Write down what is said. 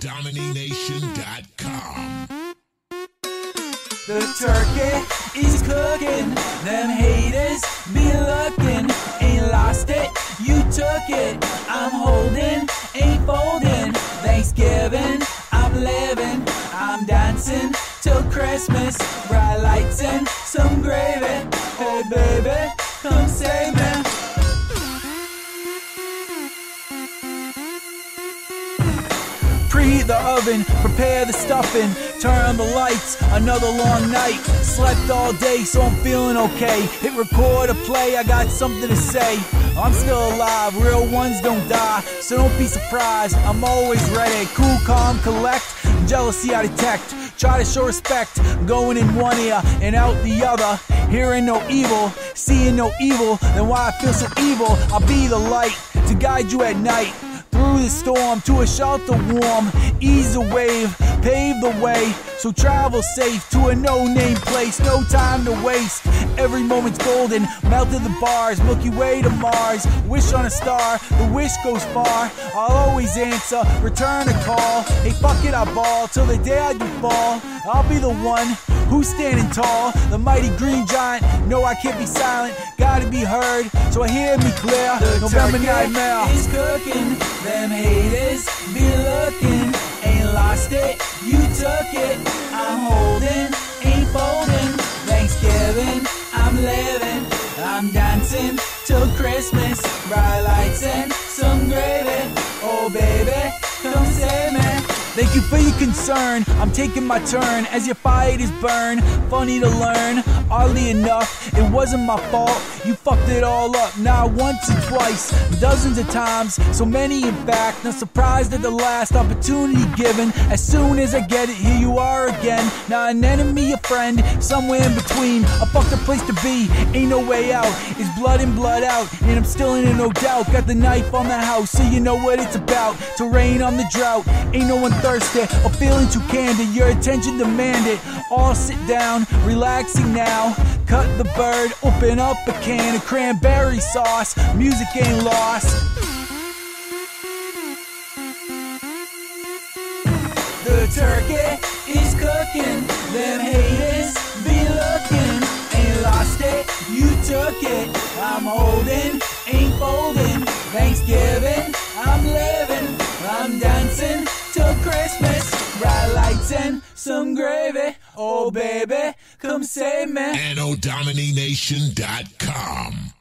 NODomination.com. The turkey is cooking. Them haters be looking. Ain't lost it, you took it. I'm holding, ain't folding. Thanksgiving, I'm living. I'm dancing till Christmas. Bright Preheat the oven, prepare the stuffing, turn on the lights, another long night. Slept all day, so I'm feeling okay. Hit record or play, I got something to say. I'm still alive, real ones don't die, so don't be surprised. I'm always ready, cool, calm, collect. Jealousy I detect, try to show respect. Going in one ear and out the other. Hearing no evil, seeing no evil, then why I feel so evil? I'll be the light to guide you at night through the storm to a shelter warm. Ease the wave, pave the way. So travel safe to a no name place. No time to waste. Every moment's golden. melt Melted the bars, Milky Way to Mars. Wish on a star, the wish goes far. I'll always answer, return a call. Hey, fuck it, I ball till the day I do fall. I'll be the one who's standing tall. The mighty green giant. No, I can't be silent. Gotta be heard, so I hear me clear. The November nightmare. is cooking. Took it. I'm holding, ain't folding. Thanksgiving, I'm living. I'm dancing till Christmas. Bright lights and some gravy. Thank you for your concern. I'm taking my turn as your fire is burn. Funny to learn. Oddly enough, it wasn't my fault. You fucked it all up. Not once and twice, dozens of times. So many in fact. Not surprised at the last opportunity given. As soon as I get it, here you are again. Now an enemy, a friend, somewhere in between. A fucked up place to be. Ain't no way out. It's blood in, blood out. And I'm still in it, no doubt. Got the knife on the house, so you know what it's about. To rain on the drought. Ain't no one thirsty or feeling too candid. Your attention demanded. All sit down, relaxing now. Cut the bird, open up a can of cranberry sauce. Music ain't lost. Took it. I'm holding, ain't folding. Thanksgiving, I'm living. I'm dancing till Christmas. Bright lights and some gravy. Oh baby, come save me. NODomination.com.